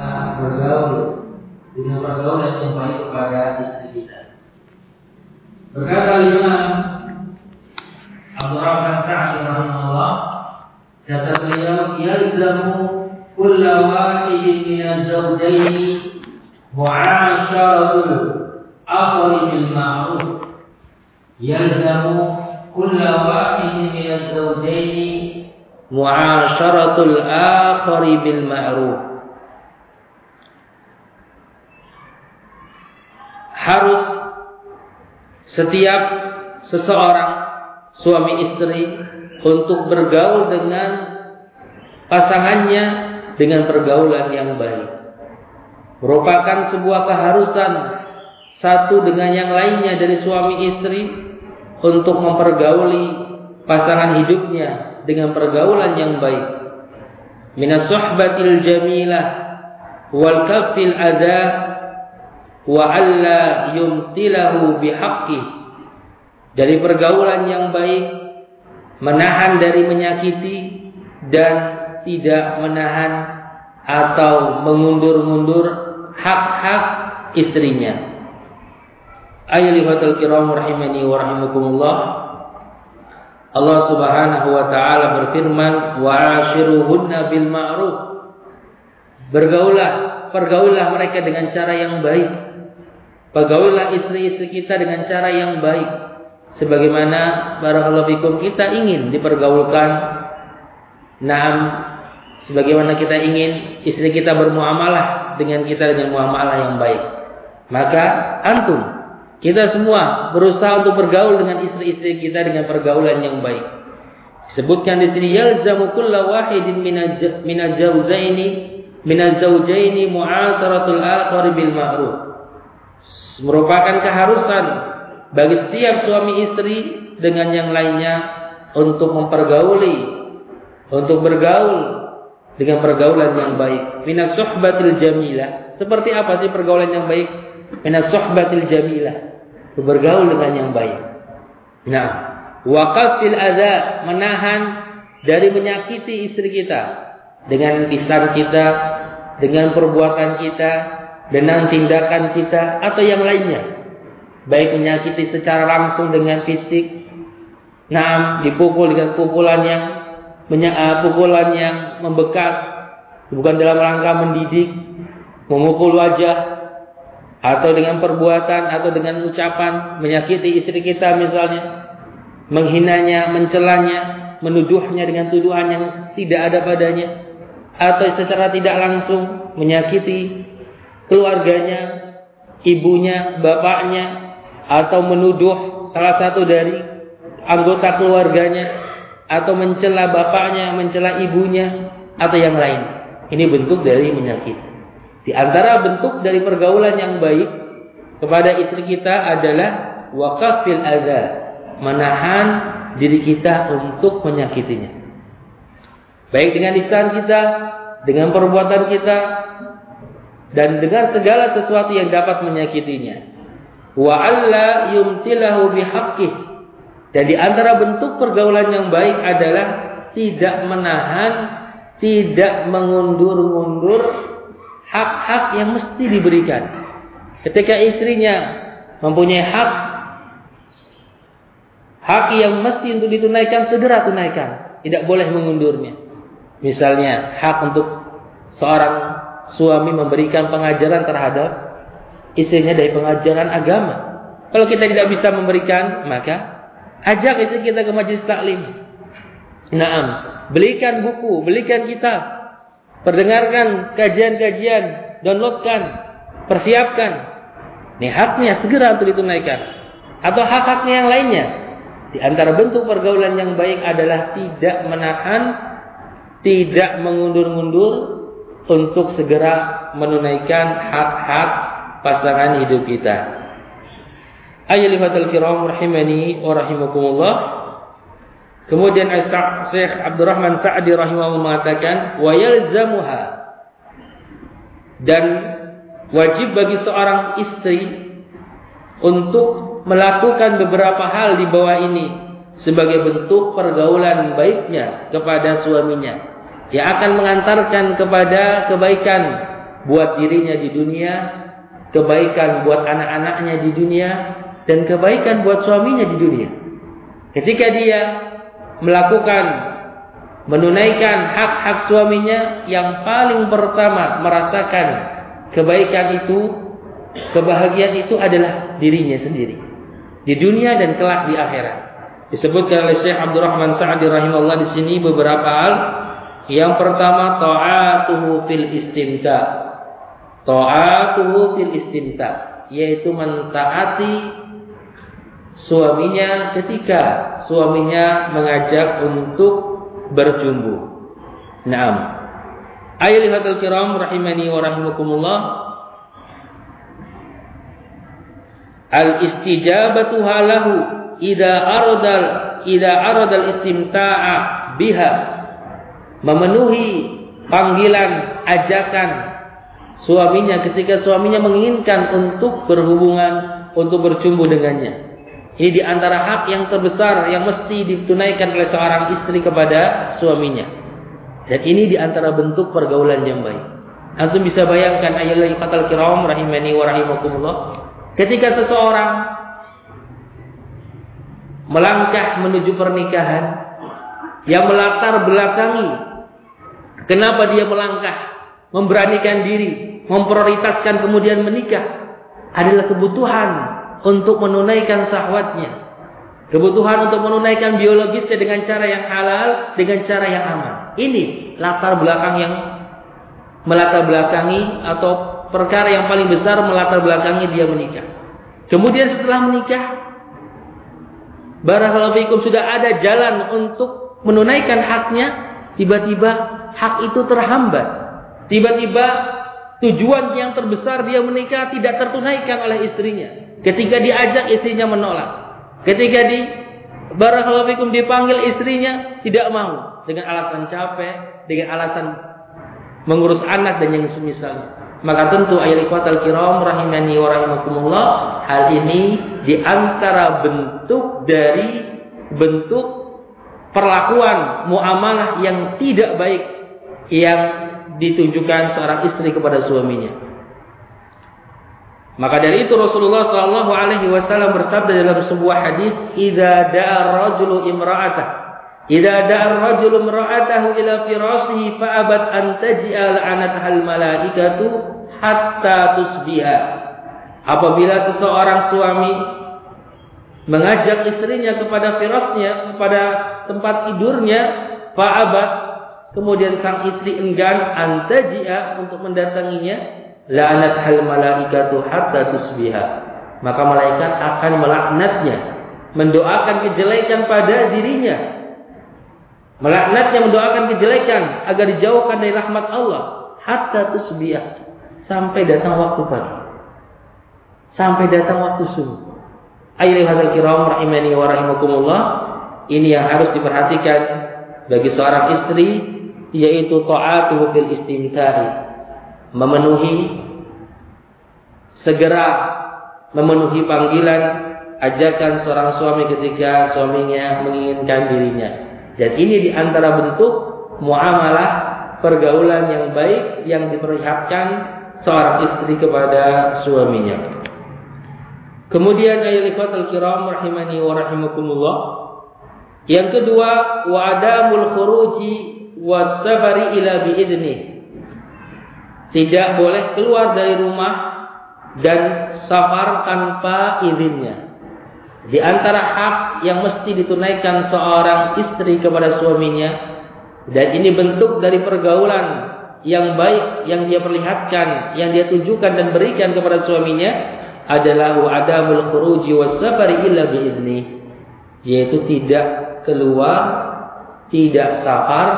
bergaul dengan pergaulan yang baik kepada istri kita. Berkata Imam Abdurrahman Sa'di rahimahullah kata beliau yalzamu kulla wahidin min az-zawjayn mu'asharatul akhari bil ma'ruf yalzamu kulla wahidin min az-zawjayn mu'asharatul akhari bil ma'ruf harus setiap seseorang suami istri untuk bergaul dengan pasangannya dengan pergaulan yang baik. Merupakan sebuah keharusan satu dengan yang lainnya dari suami istri untuk mempergauli pasangan hidupnya dengan pergaulan yang baik. Minas jamilah wal kafil ada wa alla yumtilahu bihaqqi. Dari pergaulan yang baik menahan dari menyakiti dan tidak menahan atau mengundur-mundur hak-hak istrinya. Ayyuhatul kiram rahimani wa rahimakumullah. Allah Subhanahu wa taala berfirman wa ashiruhunna bil ma'ruf. Bergaulah pergaulah mereka dengan cara yang baik Pergaulilah istri-istri kita dengan cara yang baik. Sebagaimana barakallahu fikum kita ingin dipergaulkan. Naam sebagaimana kita ingin istri kita bermuamalah dengan kita dengan muamalah yang baik. Maka antum kita semua berusaha untuk bergaul dengan istri-istri kita dengan pergaulan yang baik. Sebutkan di sini yalzamu kulla wahidin minal jauzaini minal zaujaini mu'asaratul akhar bil ma'ruf merupakan keharusan bagi setiap suami istri dengan yang lainnya untuk mempergauli, untuk bergaul dengan pergaulan yang baik. Minas jamilah. Seperti apa sih pergaulan yang baik? Minas suhbatil jamilah. Bergaul dengan yang baik. Nah, waqafil adza menahan dari menyakiti istri kita dengan lisan kita, dengan perbuatan kita, dengan tindakan kita atau yang lainnya. Baik menyakiti secara langsung dengan fisik, nah dipukul dengan pukulan yang uh, pukulan yang membekas, bukan dalam rangka mendidik, memukul wajah, atau dengan perbuatan atau dengan ucapan menyakiti istri kita misalnya, menghinanya, mencelanya, menuduhnya dengan tuduhan yang tidak ada padanya, atau secara tidak langsung menyakiti keluarganya, ibunya, bapaknya, atau menuduh salah satu dari anggota keluarganya, atau mencela bapaknya, mencela ibunya, atau yang lain. Ini bentuk dari menyakiti. Di antara bentuk dari pergaulan yang baik kepada istri kita adalah wakafil adha, menahan diri kita untuk menyakitinya. Baik dengan lisan kita, dengan perbuatan kita, dan dengan segala sesuatu yang dapat menyakitinya. Wa alla yumtilahu bihaqqih. Dan di antara bentuk pergaulan yang baik adalah tidak menahan, tidak mengundur-mundur hak-hak yang mesti diberikan. Ketika istrinya mempunyai hak hak yang mesti untuk ditunaikan segera tunaikan, tidak boleh mengundurnya. Misalnya hak untuk seorang suami memberikan pengajaran terhadap istrinya dari pengajaran agama. Kalau kita tidak bisa memberikan, maka ajak istri kita ke majlis taklim. Naam, belikan buku, belikan kitab, perdengarkan kajian-kajian, downloadkan, persiapkan. Ini haknya segera untuk ditunaikan. Atau hak-haknya yang lainnya. Di antara bentuk pergaulan yang baik adalah tidak menahan, tidak mengundur-mundur, untuk segera menunaikan hak-hak pasangan hidup kita. Ayyuhal kiram rahimani wa rahimakumullah. Kemudian Syekh Abdurrahman Sa'di rahimahullah mengatakan wa yalzamuha dan wajib bagi seorang istri untuk melakukan beberapa hal di bawah ini sebagai bentuk pergaulan baiknya kepada suaminya yang akan mengantarkan kepada kebaikan buat dirinya di dunia, kebaikan buat anak-anaknya di dunia, dan kebaikan buat suaminya di dunia. Ketika dia melakukan menunaikan hak-hak suaminya yang paling pertama merasakan kebaikan itu, kebahagiaan itu adalah dirinya sendiri. Di dunia dan kelak di akhirat. Disebutkan oleh Syekh Abdurrahman Sa'di rahimahullah di sini beberapa hal. Yang pertama ta'atuhu fil istimta. Ta'atuhu fil istimta, yaitu mentaati suaminya ketika suaminya mengajak untuk berjumbu. Naam. Ayyuhal kiram rahimani wa rahimakumullah. Al-istijabatu halahu idza aradal idza aradal istimta'a biha. Memenuhi panggilan ajakan suaminya ketika suaminya menginginkan untuk berhubungan untuk berjumbu dengannya. Ini di antara hak yang terbesar yang mesti ditunaikan oleh seorang istri kepada suaminya. Dan ini di antara bentuk pergaulan yang baik. Antum bisa bayangkan ayat fatal kiram rahimani wa rahimakumullah. Ketika seseorang melangkah menuju pernikahan yang melatar belakangi kenapa dia melangkah memberanikan diri memprioritaskan kemudian menikah adalah kebutuhan untuk menunaikan sahwatnya. Kebutuhan untuk menunaikan biologisnya dengan cara yang halal, dengan cara yang aman. Ini latar belakang yang melatar belakangi atau perkara yang paling besar melatar belakangi dia menikah. Kemudian setelah menikah, Barakallahu sudah ada jalan untuk menunaikan haknya, tiba-tiba hak itu terhambat. Tiba-tiba tujuan yang terbesar dia menikah tidak tertunaikan oleh istrinya. Ketika diajak istrinya menolak. Ketika di barakallahu dipanggil istrinya tidak mau dengan alasan capek, dengan alasan mengurus anak dan yang semisal. Maka tentu ayat ikhwatal kiram rahimani wa rahimakumullah hal ini di antara bentuk dari bentuk perlakuan muamalah yang tidak baik yang ditunjukkan seorang istri kepada suaminya. Maka dari itu Rasulullah Shallallahu Alaihi Wasallam bersabda dalam sebuah hadis, "Ida da'a rajulu imra'atah, ida da'a rajulu imra'atahu ila firasihi fa'abat an taj'al anat malaikatu hatta tusbiha." Apabila seseorang suami mengajak istrinya kepada firasnya, kepada tempat tidurnya, fa'abat kemudian sang istri enggan antaji'a untuk mendatanginya, la'anat hal malaikatu hatta tusbiha. Maka malaikat akan melaknatnya, mendoakan kejelekan pada dirinya. Melaknatnya mendoakan kejelekan agar dijauhkan dari rahmat Allah hatta tusbiha sampai datang waktu pagi. Sampai datang waktu subuh. Ayyuhal kiram rahimani wa rahimakumullah. Ini yang harus diperhatikan bagi seorang istri yaitu ta'atuhu fil istimta'i memenuhi segera memenuhi panggilan ajakan seorang suami ketika suaminya menginginkan dirinya. Dan ini di antara bentuk muamalah pergaulan yang baik yang diperlihatkan seorang istri kepada suaminya. Kemudian ayat al kiram rahimani wa rahimakumullah. Yang kedua, wa adamul khuruji was safari ila biidnih tidak boleh keluar dari rumah dan safar tanpa izinnya. Di antara hak yang mesti ditunaikan seorang istri kepada suaminya dan ini bentuk dari pergaulan yang baik yang dia perlihatkan, yang dia tunjukkan dan berikan kepada suaminya adalah adamul khuruji was safari illa biizni yaitu tidak keluar, tidak safar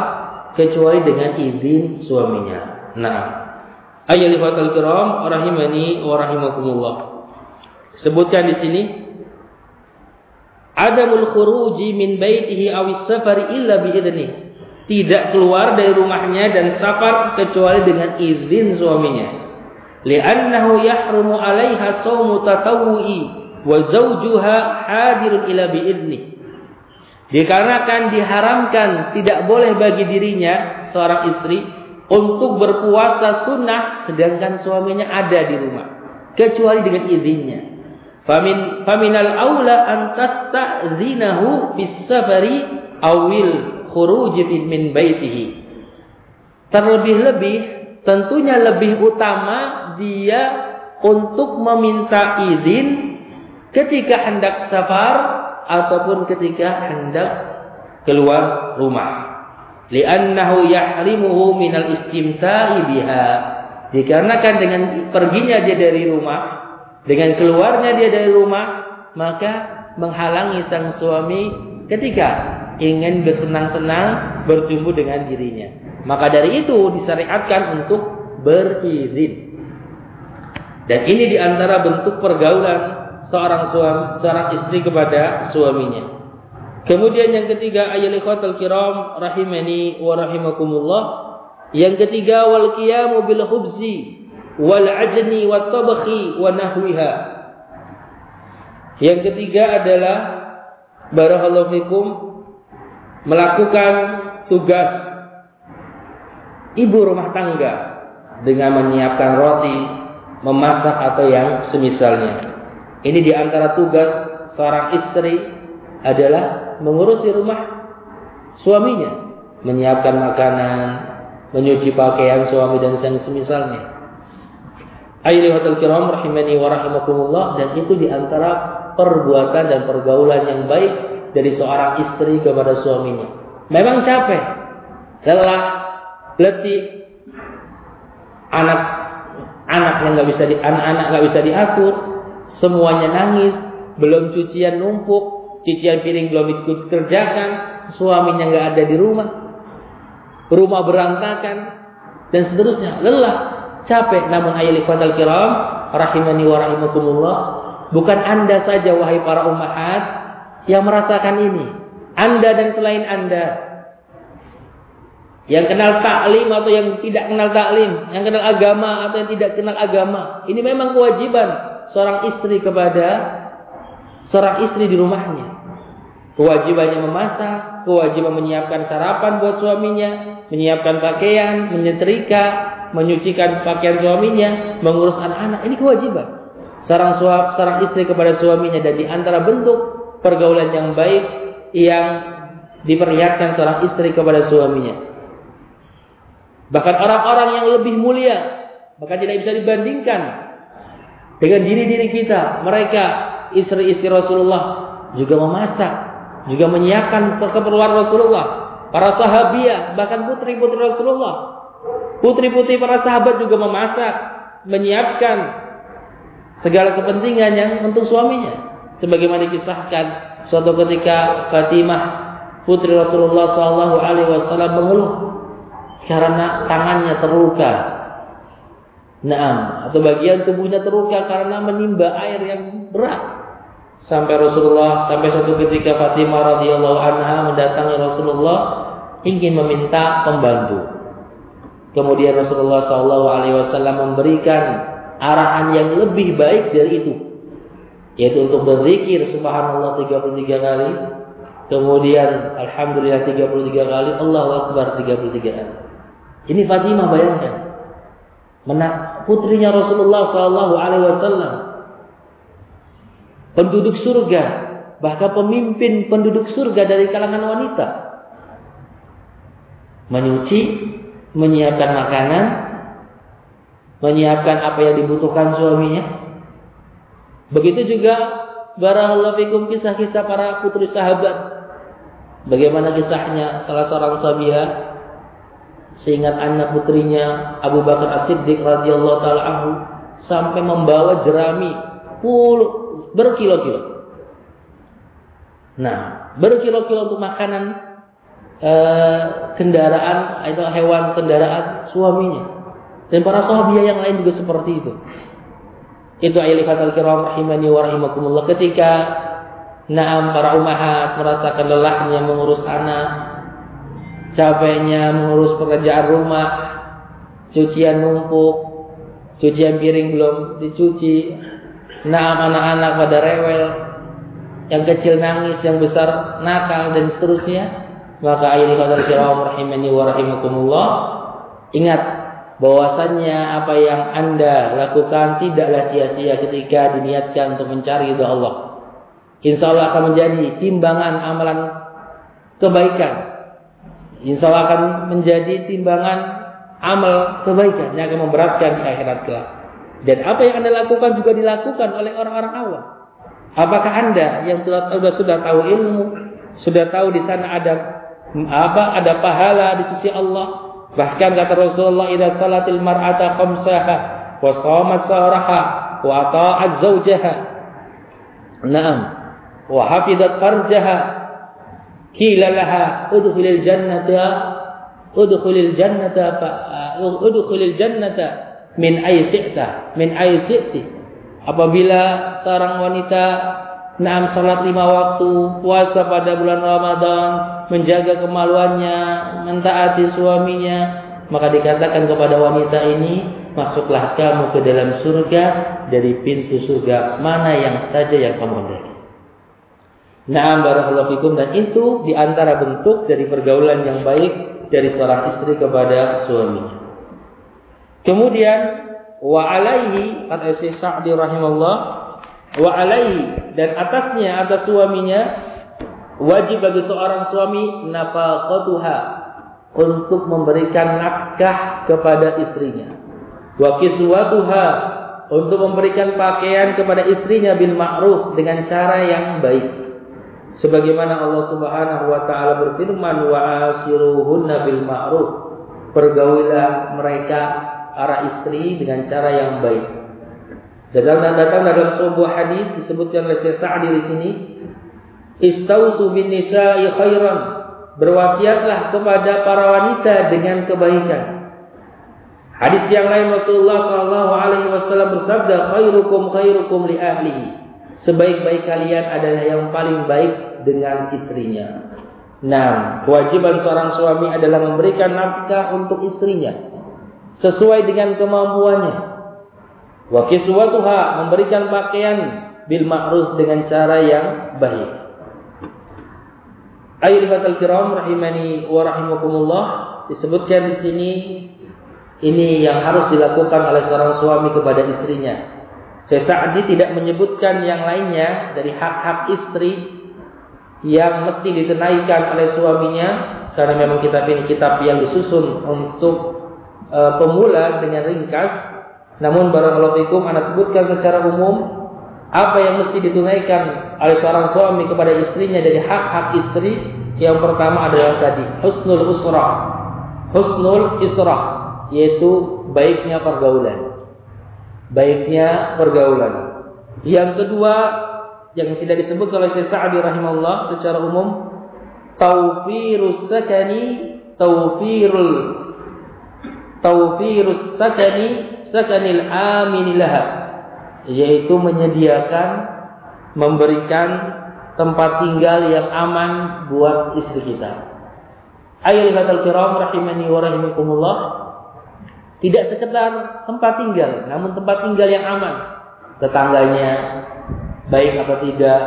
kecuali dengan izin suaminya. Nah, al kiram rahimani wa rahimakumullah. Sebutkan di sini adamul khuruji min baitihi aw safari illa bi idni. Tidak keluar dari rumahnya dan safar kecuali dengan izin suaminya. Li'annahu yahrumu 'alaiha shaumu tatawwu'i wa zawjuha hadirun ila bi idni. Dikarenakan diharamkan tidak boleh bagi dirinya seorang istri untuk berpuasa sunnah sedangkan suaminya ada di rumah kecuali dengan izinnya. Famin faminal aula an tasta'zinahu bis awil khuruj min baitihi. Terlebih-lebih tentunya lebih utama dia untuk meminta izin ketika hendak safar ataupun ketika hendak keluar rumah. Li'annahu yahrimuhu minal istimta'i biha. Dikarenakan dengan perginya dia dari rumah, dengan keluarnya dia dari rumah, maka menghalangi sang suami ketika ingin bersenang-senang berjumpa dengan dirinya. Maka dari itu disyariatkan untuk berizin. Dan ini di antara bentuk pergaulan seorang suami, seorang istri kepada suaminya. Kemudian yang ketiga ayat ikhwatul kiram rahimani wa rahimakumullah. Yang ketiga wal qiyamu bil khubzi wal ajni wat tabkhi wa nahwiha. Yang ketiga adalah barakallahu fikum melakukan tugas ibu rumah tangga dengan menyiapkan roti, memasak atau yang semisalnya. Ini di antara tugas seorang istri adalah mengurusi rumah suaminya, menyiapkan makanan, menyuci pakaian suami dan yang semisalnya. Ayyuhal kiram rahimani wa rahimakumullah dan itu di antara perbuatan dan pergaulan yang baik dari seorang istri kepada suaminya. Memang capek, lelah, letih, anak anak yang nggak bisa di anak-anak nggak bisa diatur, semuanya nangis, belum cucian numpuk, cician piring belum ikut kerjakan, suaminya nggak ada di rumah, rumah berantakan dan seterusnya, lelah, capek. Namun ayat ikhwatal kiram, rahimani wa bukan anda saja wahai para ummahat yang merasakan ini. Anda dan selain anda yang kenal taklim atau yang tidak kenal taklim, yang kenal agama atau yang tidak kenal agama. Ini memang kewajiban seorang istri kepada seorang istri di rumahnya. Kewajibannya memasak, kewajiban menyiapkan sarapan buat suaminya, menyiapkan pakaian, menyetrika, menyucikan pakaian suaminya, mengurus anak-anak. Ini kewajiban. Seorang suami, seorang istri kepada suaminya dan di antara bentuk pergaulan yang baik yang diperlihatkan seorang istri kepada suaminya. Bahkan orang-orang yang lebih mulia, bahkan tidak bisa dibandingkan dengan diri-diri kita. Mereka istri-istri Rasulullah juga memasak, juga menyiapkan keperluan Rasulullah, para sahabiah, bahkan putri-putri Rasulullah. Putri-putri para sahabat juga memasak, menyiapkan segala kepentingan yang untuk suaminya. Sebagaimana dikisahkan suatu ketika Fatimah putri Rasulullah Shallallahu Alaihi Wasallam mengeluh karena tangannya terluka. Naam, atau bagian tubuhnya terluka karena menimba air yang berat sampai Rasulullah sampai suatu ketika Fatimah radhiyallahu anha mendatangi Rasulullah ingin meminta pembantu. Kemudian Rasulullah Wasallam memberikan arahan yang lebih baik dari itu, yaitu untuk berzikir Subhanallah 33 kali, kemudian Alhamdulillah 33 kali, Allahu Akbar 33 kali. Ini Fatimah bayangkan, menak putrinya Rasulullah Shallallahu Alaihi Wasallam penduduk surga, bahkan pemimpin penduduk surga dari kalangan wanita. Menyuci, menyiapkan makanan, menyiapkan apa yang dibutuhkan suaminya. Begitu juga barakallahu fikum kisah-kisah para putri sahabat. Bagaimana kisahnya salah seorang sahabat seingat anak putrinya Abu Bakar As-Siddiq radhiyallahu taala anhu sampai membawa jerami puluh berkilo-kilo. Nah, berkilo-kilo untuk makanan e, kendaraan atau hewan kendaraan suaminya. Dan para sahabat yang lain juga seperti itu. Itu ayat kiram rahimani wa rahimakumullah ketika Naam para umahat merasakan lelahnya mengurus anak, capeknya mengurus pekerjaan rumah, cucian numpuk, cucian piring belum dicuci, Nah anak-anak pada rewel, yang kecil nangis, yang besar nakal dan seterusnya. Maka ayat kata kiram rahimani wa rahimakumullah. Ingat bahwasannya apa yang Anda lakukan tidaklah sia-sia ketika diniatkan untuk mencari ridha Allah. Insya Allah akan menjadi timbangan amalan kebaikan. Insya Allah akan menjadi timbangan amal kebaikan yang akan memberatkan akhirat kelak. Dan apa yang Anda lakukan juga dilakukan oleh orang-orang awam. Apakah Anda yang sudah, sudah tahu ilmu, sudah tahu di sana ada apa? Ada pahala di sisi Allah, Bahkan kata Rasulullah, "Idza salatil mar'ata khamsaha wa shamat sahraha wa ata'at zawjaha." Naam. Wa hafizat farjaha. Qila laha udkhulil jannata udkhulil jannata fa udkhulil jannata min ayyi'ta min ayyi'ti. Apabila seorang wanita Naam salat lima waktu, puasa pada bulan Ramadan, menjaga kemaluannya, mentaati suaminya, maka dikatakan kepada wanita ini, masuklah kamu ke dalam surga dari pintu surga mana yang saja yang kamu hendaki. Naam barakallahu fikum dan itu di antara bentuk dari pergaulan yang baik dari seorang istri kepada suaminya. Kemudian wa alaihi kata Sa'di rahimahullah wa alaihi. Dan atasnya atas suaminya wajib bagi seorang suami nafaqatuha untuk memberikan nafkah kepada istrinya. Wa kiswatuha untuk memberikan pakaian kepada istrinya bil ma'ruf dengan cara yang baik. Sebagaimana Allah Subhanahu wa taala berfirman wa asiruhunna bil ma'ruf. Pergaulilah mereka para istri dengan cara yang baik dan datang dalam sebuah hadis disebutkan oleh Syekh Sa'di di sini, "Istausu bin nisa'i khairan." Berwasiatlah kepada para wanita dengan kebaikan. Hadis yang lain Rasulullah sallallahu alaihi wasallam bersabda, "Khairukum khairukum li ahlihi." Sebaik-baik kalian adalah yang paling baik dengan istrinya. Nah, kewajiban seorang suami adalah memberikan nafkah untuk istrinya sesuai dengan kemampuannya. Wa kiswatuha memberikan pakaian bil ma'ruf dengan cara yang baik. Ayyuhatal kiram rahimani wa rahimakumullah disebutkan di sini ini yang harus dilakukan oleh seorang suami kepada istrinya. Saya Sa'di tidak menyebutkan yang lainnya dari hak-hak istri yang mesti ditenaikan oleh suaminya karena memang kitab ini kitab yang disusun untuk uh, pemula dengan ringkas namun barakallahu fikum ana sebutkan secara umum apa yang mesti ditunaikan oleh seorang suami kepada istrinya dari hak-hak istri yang pertama adalah tadi husnul usrah. Husnul israh yaitu baiknya pergaulan. Baiknya pergaulan. Yang kedua yang tidak disebut oleh Syekh Sa'di rahimahullah secara umum tawfirus sakani tawfirul tawfirus sakani sakanil aminilaha yaitu menyediakan memberikan tempat tinggal yang aman buat istri kita. Ayyuhatal kiram rahimani wa rahimakumullah tidak sekedar tempat tinggal, namun tempat tinggal yang aman. Tetangganya baik apa tidak,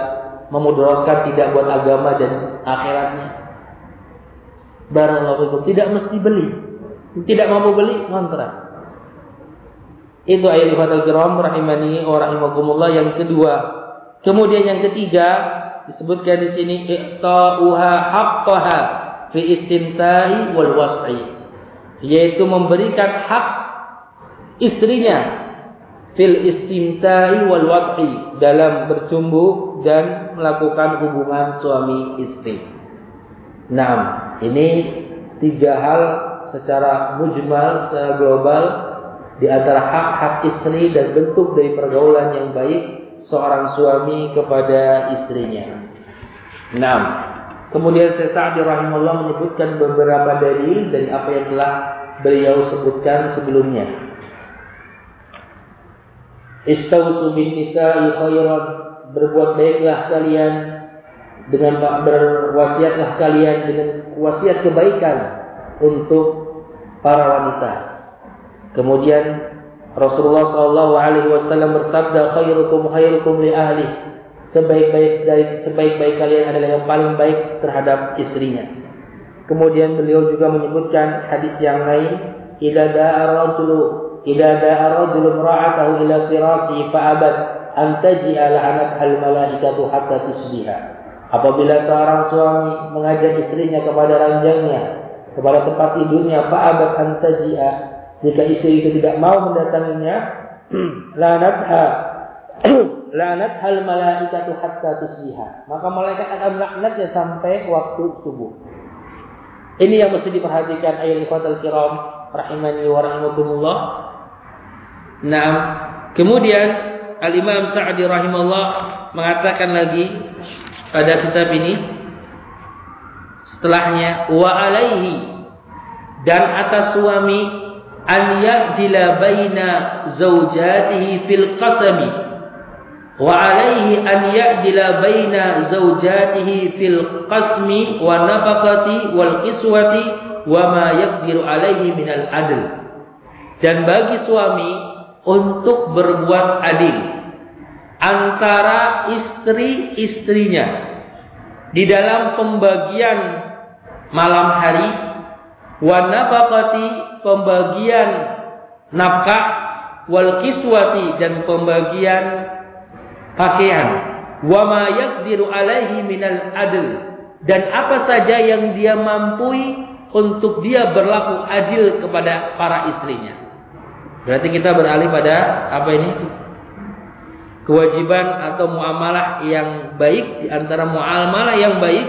memudaratkan tidak buat agama dan akhiratnya. Barakallahu tidak mesti beli. Tidak mampu beli, kontrak. Itu ayat kiram rahimani wa rahimakumullah yang kedua. Kemudian yang ketiga disebutkan di sini iqta'uha haqqaha fi istimta'i wal wat'i. Yaitu memberikan hak istrinya fil istimta'i wal wat'i dalam bercumbu dan melakukan hubungan suami istri. Nah, ini tiga hal secara mujmal, secara global di antara hak-hak istri dan bentuk dari pergaulan yang baik seorang suami kepada istrinya. 6. Kemudian Syekh Sa'di rahimahullah menyebutkan beberapa dalil dari apa yang telah beliau sebutkan sebelumnya. Istausu bin nisa'i khairan berbuat baiklah kalian dengan berwasiatlah kalian dengan wasiat kebaikan untuk para wanita. Kemudian Rasulullah Shallallahu Alaihi Wasallam bersabda, khairukum khairukum li ahli. Sebaik-baik dari sebaik-baik kalian adalah yang paling baik terhadap istrinya. Kemudian beliau juga menyebutkan hadis yang lain idza da'a rajulu idza da'a rajulu imra'atahu ila firasihi fa'abat an taji'a la'anat al malaikatu hatta tusbiha. Apabila seorang suami mengajak istrinya kepada ranjangnya, kepada tempat tidurnya, fa'abat an taji'a jika istri itu tidak mau mendatanginya, lanatha lanat hal malaikatu hatta tusbiha. Maka malaikat akan melaknatnya sampai waktu subuh. Ini yang mesti diperhatikan ayat ikhwatal kiram rahimani wa rahimakumullah. Nah, kemudian Al-Imam Sa'di rahimahullah mengatakan lagi pada kitab ini setelahnya wa alaihi dan atas suami an ya'dila baina zaujatihi fil qasami wa alaihi an ya'dila baina zaujatihi fil qasmi wa nafaqati wal kiswati wa ma yaqdiru alaihi minal adl. Dan bagi suami untuk berbuat adil antara istri-istrinya di dalam pembagian malam hari wa nafaqati pembagian nafkah wal kiswati dan pembagian pakaian wa ma yaqdiru alaihi minal adl dan apa saja yang dia mampu untuk dia berlaku adil kepada para istrinya. Berarti kita beralih pada apa ini? Kewajiban atau muamalah yang baik di antara muamalah yang baik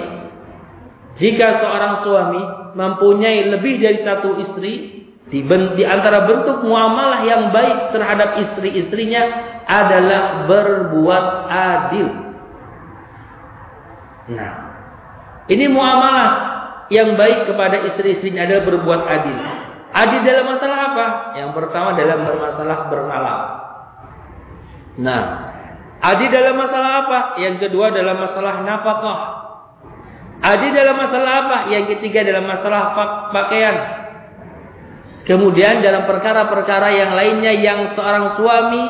jika seorang suami mempunyai lebih dari satu istri di, di antara bentuk muamalah yang baik terhadap istri-istrinya adalah berbuat adil. Nah, ini muamalah yang baik kepada istri-istrinya adalah berbuat adil. Adil dalam masalah apa? Yang pertama dalam bermasalah bermalam. Nah, adil dalam masalah apa? Yang kedua dalam masalah nafkah. Adil dalam masalah apa? Yang ketiga dalam masalah pakaian. Kemudian dalam perkara-perkara yang lainnya yang seorang suami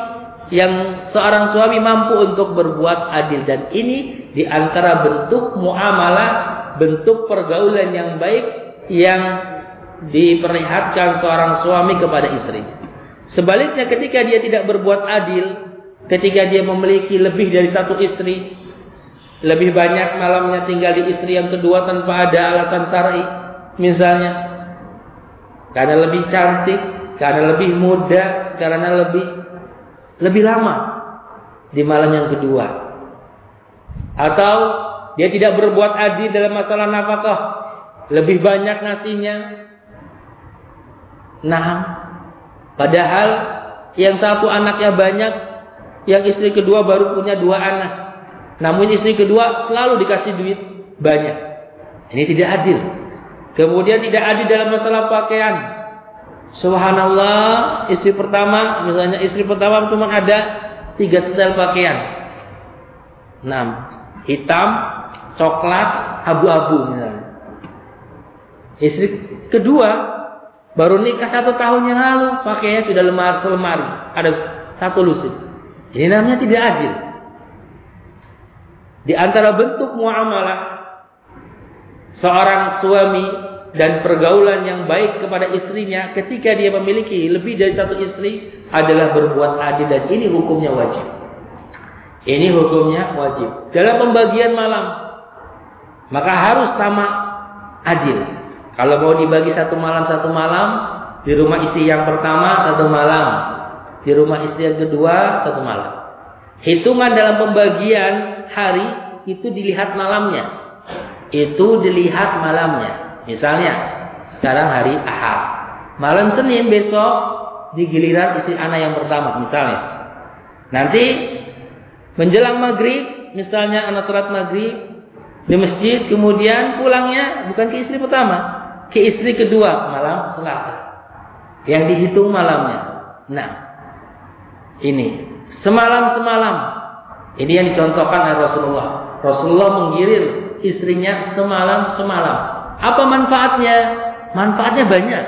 yang seorang suami mampu untuk berbuat adil dan ini di antara bentuk muamalah, bentuk pergaulan yang baik yang diperlihatkan seorang suami kepada istri. Sebaliknya ketika dia tidak berbuat adil, ketika dia memiliki lebih dari satu istri, lebih banyak malamnya tinggal di istri yang kedua tanpa ada alasan syar'i, misalnya karena lebih cantik, karena lebih muda, karena lebih lebih lama di malam yang kedua. Atau dia tidak berbuat adil dalam masalah nafkah, lebih banyak ngasihnya. Nah, padahal yang satu anaknya banyak, yang istri kedua baru punya dua anak. Namun istri kedua selalu dikasih duit banyak. Ini tidak adil. Kemudian tidak adil dalam masalah pakaian. Subhanallah, istri pertama, misalnya istri pertama cuma ada tiga setel pakaian. Enam, hitam, coklat, abu-abu misalnya. Istri kedua baru nikah satu tahun yang lalu, pakainya sudah lemar selemari, ada satu lusin. Ini namanya tidak adil. Di antara bentuk muamalah seorang suami dan pergaulan yang baik kepada istrinya ketika dia memiliki lebih dari satu istri adalah berbuat adil dan ini hukumnya wajib. Ini hukumnya wajib. Dalam pembagian malam maka harus sama adil. Kalau mau dibagi satu malam satu malam di rumah istri yang pertama satu malam, di rumah istri yang kedua satu malam. Hitungan dalam pembagian hari itu dilihat malamnya. Itu dilihat malamnya. Misalnya, sekarang hari Ahad. Malam Senin besok di giliran istri anak yang pertama misalnya. Nanti menjelang maghrib, misalnya anak sholat maghrib di masjid, kemudian pulangnya bukan ke istri pertama, ke istri kedua malam selasa. Yang dihitung malamnya. Nah, ini semalam semalam. Ini yang dicontohkan oleh Rasulullah. Rasulullah menggirir istrinya semalam semalam. Apa manfaatnya? Manfaatnya banyak.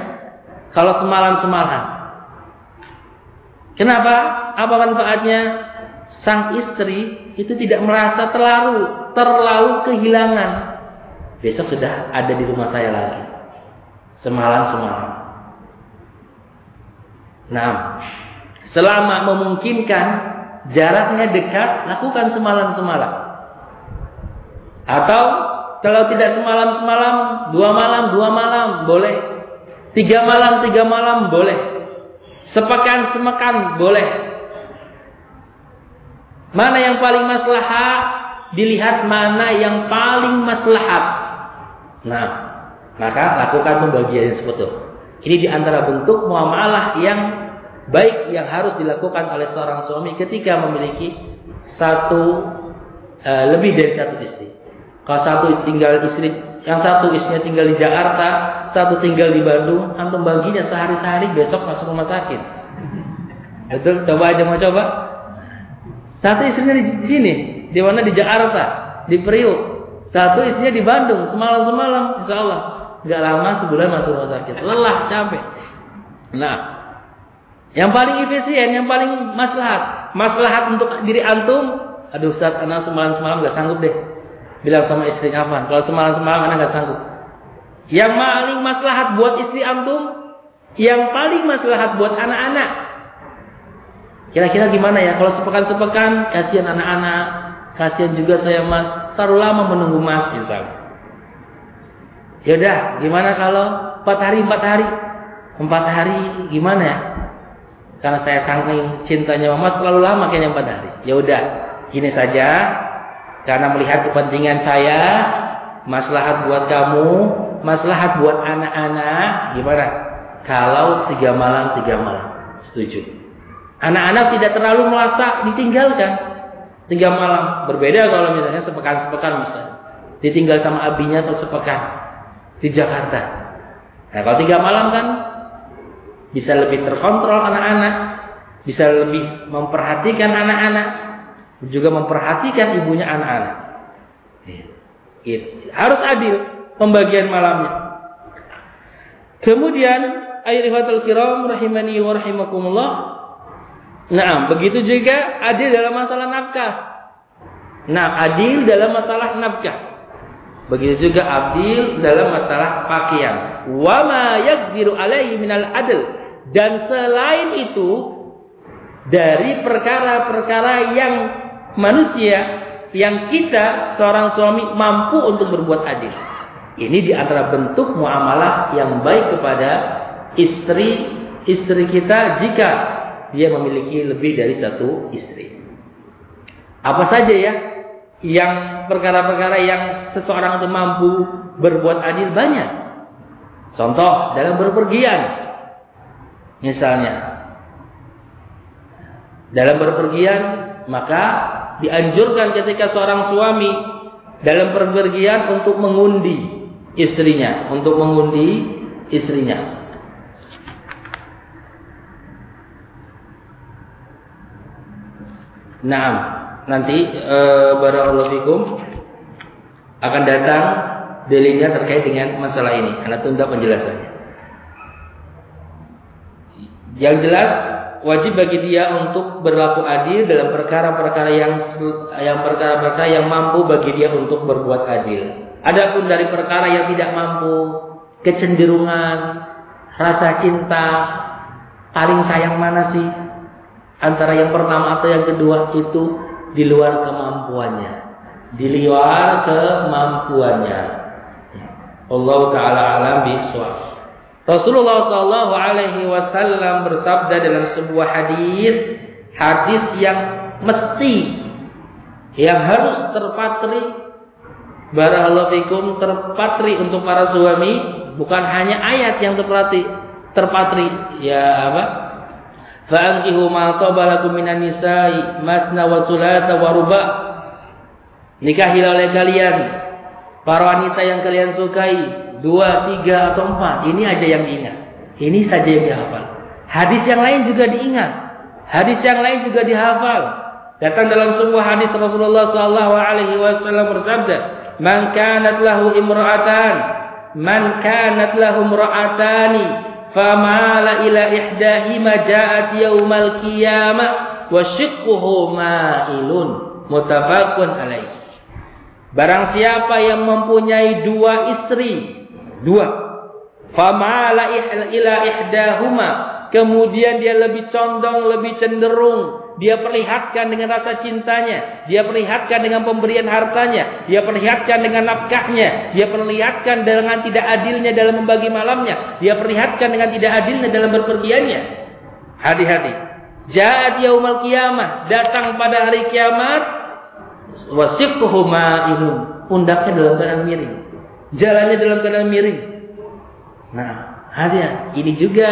Kalau semalam-semalam. Kenapa? Apa manfaatnya? Sang istri itu tidak merasa terlalu terlalu kehilangan. Besok sudah ada di rumah saya lagi. Semalam-semalam. Nah, selama memungkinkan jaraknya dekat, lakukan semalam-semalam. Atau kalau tidak semalam-semalam, dua malam, dua malam, boleh. Tiga malam, tiga malam, boleh. Sepekan, semekan, boleh. Mana yang paling maslahat? Dilihat mana yang paling maslahat. Nah, maka lakukan pembagian seperti itu. Ini di antara bentuk muamalah yang baik yang harus dilakukan oleh seorang suami ketika memiliki satu uh, lebih dari satu istri. Kalau satu tinggal istri, yang satu istrinya tinggal di Jakarta, satu tinggal di Bandung, antum baginya sehari-sehari besok masuk rumah sakit. Betul? Coba aja mau coba. Satu istrinya di sini, di mana di Jakarta, di Priuk. Satu istrinya di Bandung, semalam-semalam, insya Allah nggak lama sebulan masuk rumah sakit. Lelah, capek. Nah, yang paling efisien, yang paling maslahat, maslahat untuk diri antum. Aduh, saat anak semalam-semalam nggak sanggup deh. Bilang sama istri apa? Kalau semalam-semalam anak nggak sanggup. Yang paling maslahat buat istri antum, yang paling maslahat buat anak-anak. Kira-kira gimana ya? Kalau sepekan-sepekan, kasihan anak-anak, kasihan juga saya mas, terlalu lama menunggu mas misalnya. Ya udah, gimana kalau empat hari empat hari? Empat hari gimana ya? Karena saya saking cintanya mama terlalu lama kayaknya empat hari. Ya udah, gini saja. Karena melihat kepentingan saya, maslahat buat kamu, maslahat buat anak-anak, gimana? Kalau tiga malam tiga malam, setuju. Anak-anak tidak terlalu merasa ditinggalkan. Tiga malam berbeda kalau misalnya sepekan sepekan misalnya, ditinggal sama abinya atau sepekan di Jakarta. Nah kalau tiga malam kan bisa lebih terkontrol anak-anak, bisa lebih memperhatikan anak-anak, juga memperhatikan ibunya anak-anak. Gitu. Harus adil pembagian malamnya. Kemudian ayyuhatul kiram rahimani wa rahimakumullah. Nah, begitu juga adil dalam masalah nafkah. Nah, adil dalam masalah nafkah. Begitu juga adil dalam masalah pakaian. Wa ma yaqdiru alaihi minal adl. Dan selain itu dari perkara-perkara yang manusia yang kita seorang suami mampu untuk berbuat adil. Ini di antara bentuk muamalah yang baik kepada istri istri kita jika dia memiliki lebih dari satu istri. Apa saja ya yang perkara-perkara yang seseorang itu mampu berbuat adil banyak. Contoh dalam berpergian. Misalnya dalam berpergian maka dianjurkan ketika seorang suami dalam berpergian untuk mengundi istrinya, untuk mengundi istrinya. Nah, nanti e, barakallahu fikum akan datang dalilnya terkait dengan masalah ini. Anda tunda penjelasannya. Yang jelas wajib bagi dia untuk berlaku adil dalam perkara-perkara yang yang perkara-perkara yang mampu bagi dia untuk berbuat adil. Adapun dari perkara yang tidak mampu, kecenderungan, rasa cinta, paling sayang mana sih? Antara yang pertama atau yang kedua itu di luar kemampuannya. Di luar kemampuannya. Allah taala alam bisawab. Rasulullah sallallahu alaihi wasallam bersabda dalam sebuah hadis, hadis yang mesti yang harus terpatri barakallahu terpatri untuk para suami bukan hanya ayat yang terpatri terpatri ya apa Fa'ankihu ma tabalakum minan nisa'i masna wa sulata wa ruba. Nikahilah oleh kalian para wanita yang kalian sukai dua, tiga atau empat. Ini aja yang diingat. Ini saja yang dihafal. Hadis yang lain juga diingat. Hadis yang lain juga dihafal. Datang dalam sebuah hadis Rasulullah wasallam bersabda, "Man kanat lahu imra'atan, man kanat lahu imra'atani, famala ila ihdahima ja'at yaumal qiyamah wa shiqquhu ma'ilun muttafaqun alaih Barang siapa yang mempunyai dua istri, dua. Famala ila ihdahuma, kemudian dia lebih condong, lebih cenderung, dia perlihatkan dengan rasa cintanya, dia perlihatkan dengan pemberian hartanya, dia perlihatkan dengan nafkahnya, dia perlihatkan dengan tidak adilnya dalam membagi malamnya, dia perlihatkan dengan tidak adilnya dalam berpergiannya. Hati-hati. Ja'at yaumal qiyamah, datang pada hari kiamat, wasiquhu ma'inun, pundaknya dalam keadaan miring. Jalannya dalam keadaan miring. Nah, hati ini juga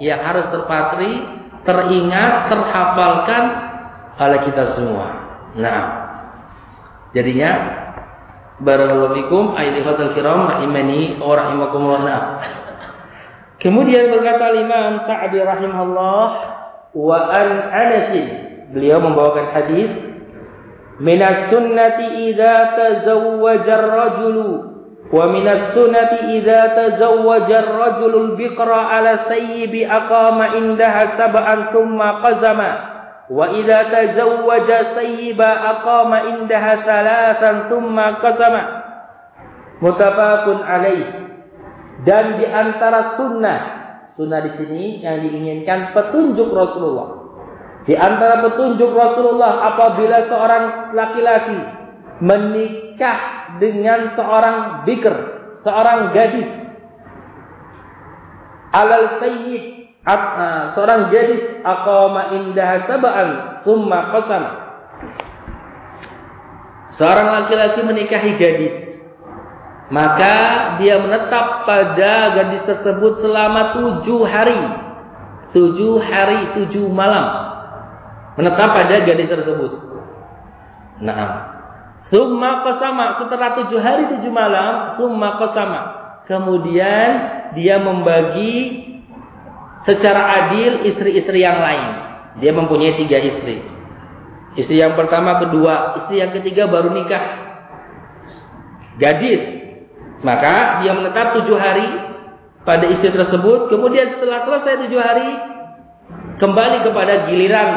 yang harus terpatri, teringat, terhafalkan oleh kita semua. Nah, jadinya barakallahu fikum ayyuhal kiram rahimani wa rahimakumullah. Nah. Kemudian berkata Imam Sa'di rahimahullah wa an Anas beliau membawakan hadis minas sunnati idza tazawwaja ar-rajulu Wa minas sunati idza tazawwaja ar-rajulu al-biqra ala sayyibi aqama indaha sab'an thumma qazama. Wa idza tazawwaja sayyiba aqama indaha salasan thumma qazama. Mutafaqun alaih. Dan di antara sunnah sunnah di sini yang diinginkan petunjuk Rasulullah. Di antara petunjuk Rasulullah apabila seorang laki-laki menikah dengan seorang bikr, seorang gadis. Alal sayyid, uh, seorang gadis aqama indah sab'an summa qasam. Seorang laki-laki menikahi gadis. Maka dia menetap pada gadis tersebut selama tujuh hari. Tujuh hari, tujuh malam. Menetap pada gadis tersebut. Nah, Summa kosama setelah tujuh hari tujuh malam, summa kosama. Kemudian dia membagi secara adil istri-istri yang lain. Dia mempunyai tiga istri. Istri yang pertama, kedua, istri yang ketiga baru nikah. Gadis. Maka dia menetap tujuh hari pada istri tersebut. Kemudian setelah selesai tujuh hari, kembali kepada giliran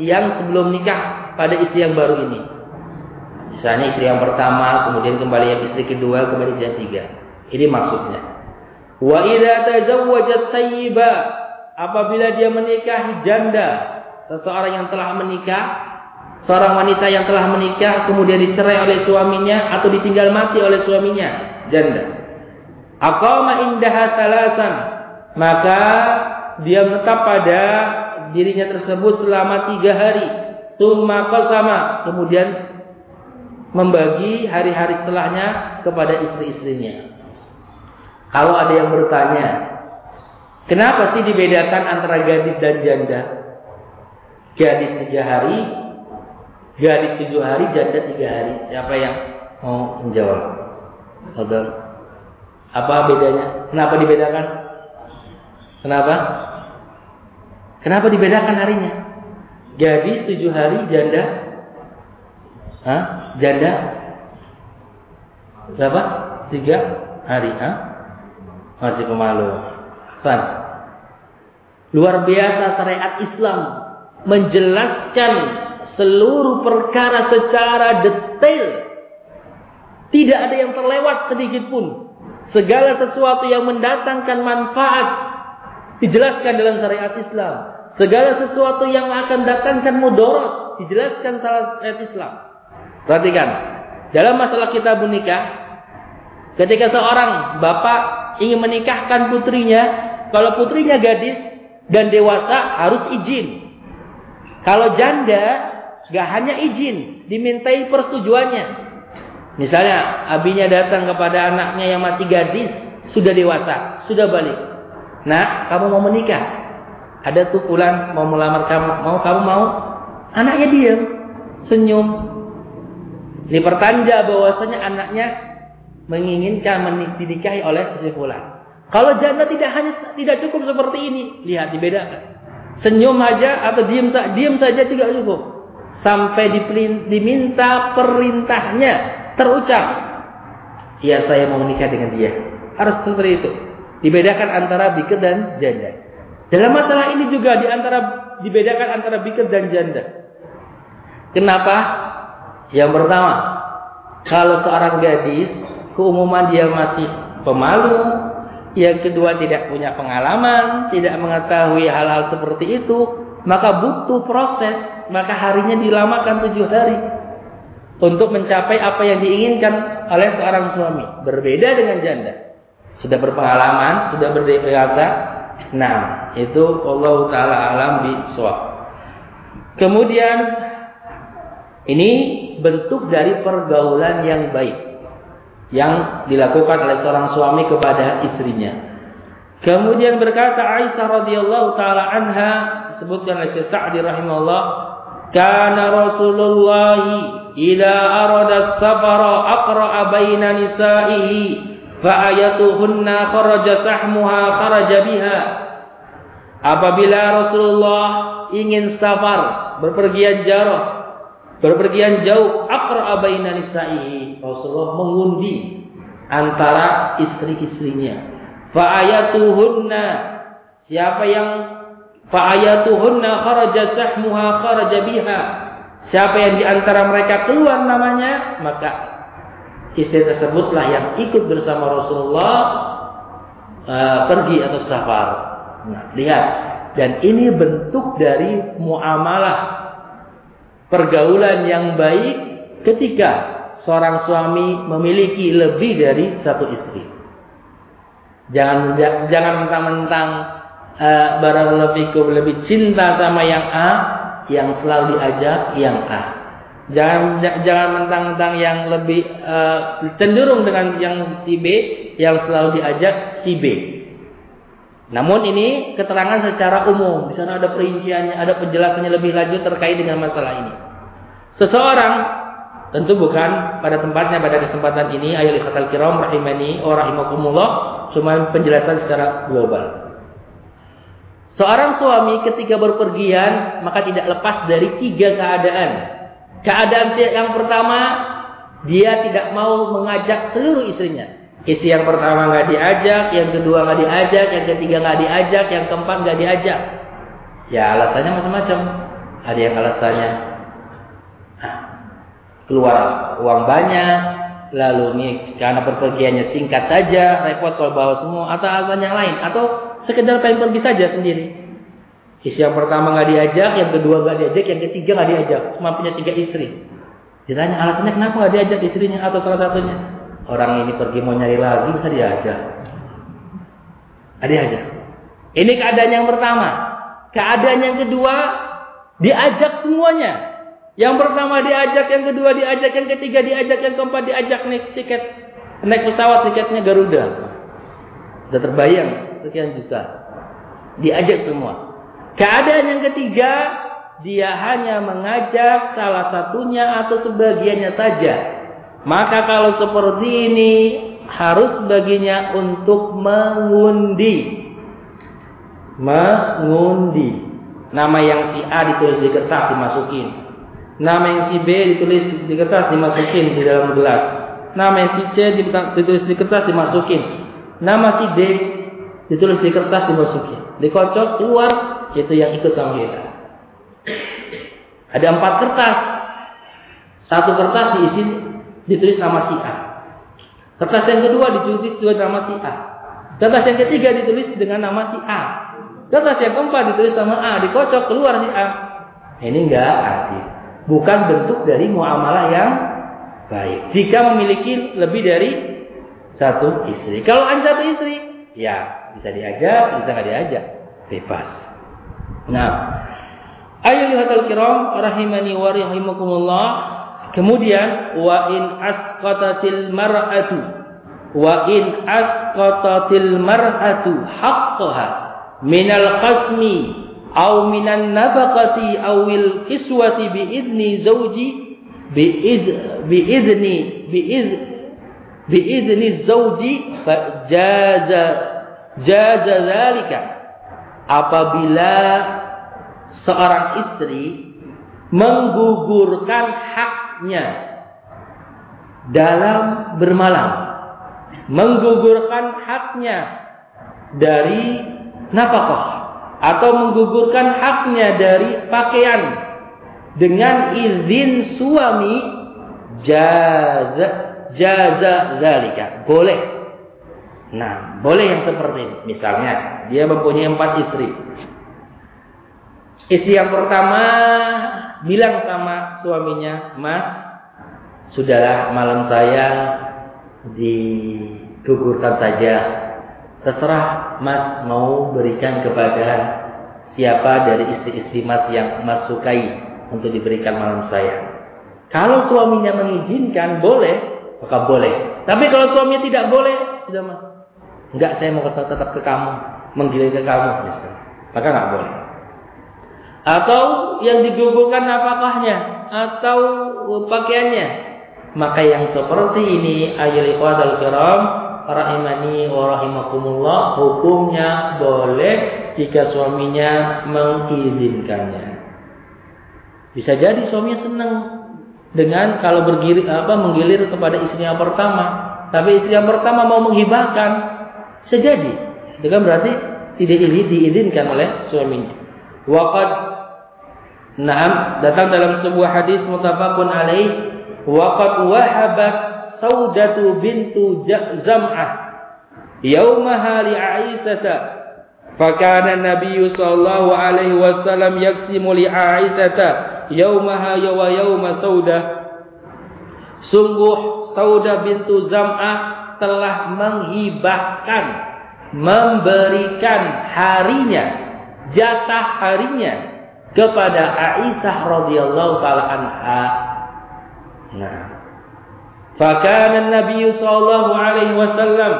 yang sebelum nikah pada istri yang baru ini. Misalnya istri yang pertama, kemudian kembali yang istri kedua, kemudian istri yang tiga. Ini maksudnya. Wa idza tazawwaja sayyiba apabila dia menikahi janda, seseorang yang telah menikah, seorang wanita yang telah menikah kemudian dicerai oleh suaminya atau ditinggal mati oleh suaminya, janda. Aqama indaha talasan, maka dia menetap pada dirinya tersebut selama tiga hari. Tumma qasama, kemudian membagi hari-hari setelahnya kepada istri-istrinya. Kalau ada yang bertanya, kenapa sih dibedakan antara gadis dan janda? Gadis tiga hari, gadis tujuh hari, janda tiga hari. Siapa yang mau menjawab? Saudara. Apa bedanya? Kenapa dibedakan? Kenapa? Kenapa dibedakan harinya? Gadis tujuh hari, janda Hah? janda berapa? Tiga hari. Ha? Masih pemalu. San. Luar biasa syariat Islam menjelaskan seluruh perkara secara detail. Tidak ada yang terlewat sedikit pun. Segala sesuatu yang mendatangkan manfaat dijelaskan dalam syariat Islam. Segala sesuatu yang akan datangkan mudarat dijelaskan syariat Islam. Perhatikan, dalam masalah kita menikah, ketika seorang bapak ingin menikahkan putrinya, kalau putrinya gadis dan dewasa harus izin. Kalau janda, gak hanya izin, dimintai persetujuannya. Misalnya, abinya datang kepada anaknya yang masih gadis, sudah dewasa, sudah balik. Nah, kamu mau menikah? Ada tuh pulang mau melamar kamu, mau kamu mau? Anaknya diam, senyum, Dipertanda bahwasanya anaknya menginginkan dinikahi oleh si fulan. Kalau janda tidak hanya tidak cukup seperti ini, lihat dibedakan. Senyum aja atau diam diam saja tidak cukup. Sampai diminta perintahnya terucap. Ya saya mau menikah dengan dia. Harus seperti itu. Dibedakan antara bikir dan janda. Dalam masalah ini juga di antara dibedakan antara bikir dan janda. Kenapa? Yang pertama, kalau seorang gadis keumuman dia masih pemalu, yang kedua tidak punya pengalaman, tidak mengetahui hal-hal seperti itu, maka butuh proses, maka harinya dilamakan tujuh hari untuk mencapai apa yang diinginkan oleh seorang suami. Berbeda dengan janda. Sudah berpengalaman, sudah berdewasa. Nah, itu Allah Ta'ala alam di Kemudian, ini bentuk dari pergaulan yang baik. Yang dilakukan oleh seorang suami kepada istrinya. Kemudian berkata Aisyah radhiyallahu taala anha disebutkan oleh Syekh Sa'di rahimahullah, "Kana Rasulullah idza arada safara aqra'a baina nisa'ihi fa ayatuhunna kharaja sahmuha kharaja biha." Apabila Rasulullah ingin safar, berpergian jauh, berpergian jauh, aqra'a baina nisa'ihi, Rasulullah mengundi antara istri-istrinya. Fa'ayatuhunna. Siapa yang fa'ayatuhunna kharaja sahmuha kharaja biha. Siapa yang di antara mereka keluar namanya, maka istri tersebutlah yang ikut bersama Rasulullah uh, pergi atau safar. Nah, lihat. Dan ini bentuk dari muamalah pergaulan yang baik ketika seorang suami memiliki lebih dari satu istri. Jangan jangan mentang-mentang uh, barang lebih lebih cinta sama yang A, yang selalu diajak yang A. Jangan jangan mentang-mentang yang lebih uh, cenderung dengan yang si B, yang selalu diajak si B. Namun ini keterangan secara umum. Di sana ada perinciannya, ada penjelasannya lebih lanjut terkait dengan masalah ini. Seseorang Tentu bukan pada tempatnya pada kesempatan ini ayat khatal kiram rahimani rahimakumullah cuma penjelasan secara global. Seorang suami ketika berpergian maka tidak lepas dari tiga keadaan. Keadaan yang pertama dia tidak mau mengajak seluruh istrinya. Istri yang pertama nggak diajak, yang kedua nggak diajak, yang ketiga nggak diajak, yang keempat nggak diajak. Ya alasannya macam-macam. Ada yang alasannya keluar uang banyak, lalu nih karena perpergiannya singkat saja, repot kalau bawa semua, atau alasan yang lain, atau sekedar pengen pergi saja sendiri. Istri yang pertama nggak diajak, yang kedua nggak diajak, yang ketiga nggak diajak, cuma punya tiga istri. Ditanya alasannya kenapa nggak diajak istrinya atau salah satunya? Orang ini pergi mau nyari lagi bisa diajak. Ada diajak. Ini keadaan yang pertama. Keadaan yang kedua diajak semuanya. Yang pertama diajak, yang kedua diajak, yang ketiga diajak, yang keempat diajak naik tiket naik pesawat tiketnya Garuda. Sudah terbayang sekian juta. Diajak semua. Keadaan yang ketiga dia hanya mengajak salah satunya atau sebagiannya saja. Maka kalau seperti ini harus baginya untuk mengundi. Mengundi. Nama yang si A ditulis di kertas dimasukin. Nama yang si B ditulis di kertas dimasukin di dalam gelas. Nama yang si C ditulis di kertas dimasukin. Nama si D ditulis di kertas dimasukin. Dikocok keluar itu yang ikut sama kita. Ada empat kertas. Satu kertas diisi ditulis nama si A. Kertas yang kedua ditulis juga nama si A. Kertas yang ketiga ditulis dengan nama si A. Kertas yang keempat ditulis nama A. Dikocok keluar si A. Ini enggak adil bukan bentuk dari muamalah yang baik. Jika memiliki lebih dari satu istri. Kalau hanya satu istri, ya bisa diajak, bisa nggak diajak, bebas. Nah, ayyuhatal kiram rahimani wa rahimakumullah. Kemudian wa in asqatatil mar'atu wa in asqatatil mar'atu haqqaha minal qasmi au minan nafaqati awil kiswati bi idni zawji bi iz bi idni bi iz bi idni zawji fa jaza jaza zalika. Apabila seorang istri menggugurkan haknya dalam bermalam menggugurkan haknya dari nafkah atau menggugurkan haknya dari pakaian dengan izin suami jaza jaza zalika boleh Nah, boleh yang seperti ini. Misalnya, dia mempunyai empat istri. Istri yang pertama bilang sama suaminya, Mas, sudahlah malam saya digugurkan saja. Terserah Mas mau berikan kepada siapa dari istri-istri Mas yang Mas sukai untuk diberikan malam saya. Kalau suaminya mengizinkan, boleh, maka boleh. Tapi kalau suaminya tidak boleh, sudah Mas. Enggak, saya mau tetap ke kamu, menggilir ke kamu, misalnya. Maka nggak boleh. Atau yang digugurkan apakahnya atau pakaiannya. Maka yang seperti ini ayat al kiram rahimani wa rahimakumullah hukumnya boleh jika suaminya mengizinkannya. Bisa jadi suaminya senang dengan kalau bergilir apa menggilir kepada istri yang pertama, tapi istri yang pertama mau menghibahkan, bisa jadi. Itu kan berarti tidak ini diizinkan oleh suaminya. Waqad Naam datang dalam sebuah hadis mutafaqun alaih waqad wahabat Saudatu bintu Zam'ah yaumaha li Aisyah fakana Nabi sallallahu alaihi wasallam yaksimu li Aisyah yaumaha wa yauma sungguh sauda bintu zam'ah telah menghibahkan memberikan harinya jatah harinya kepada Aisyah radhiyallahu taala anha. Nah fakana Nabi sallallahu alaihi wasallam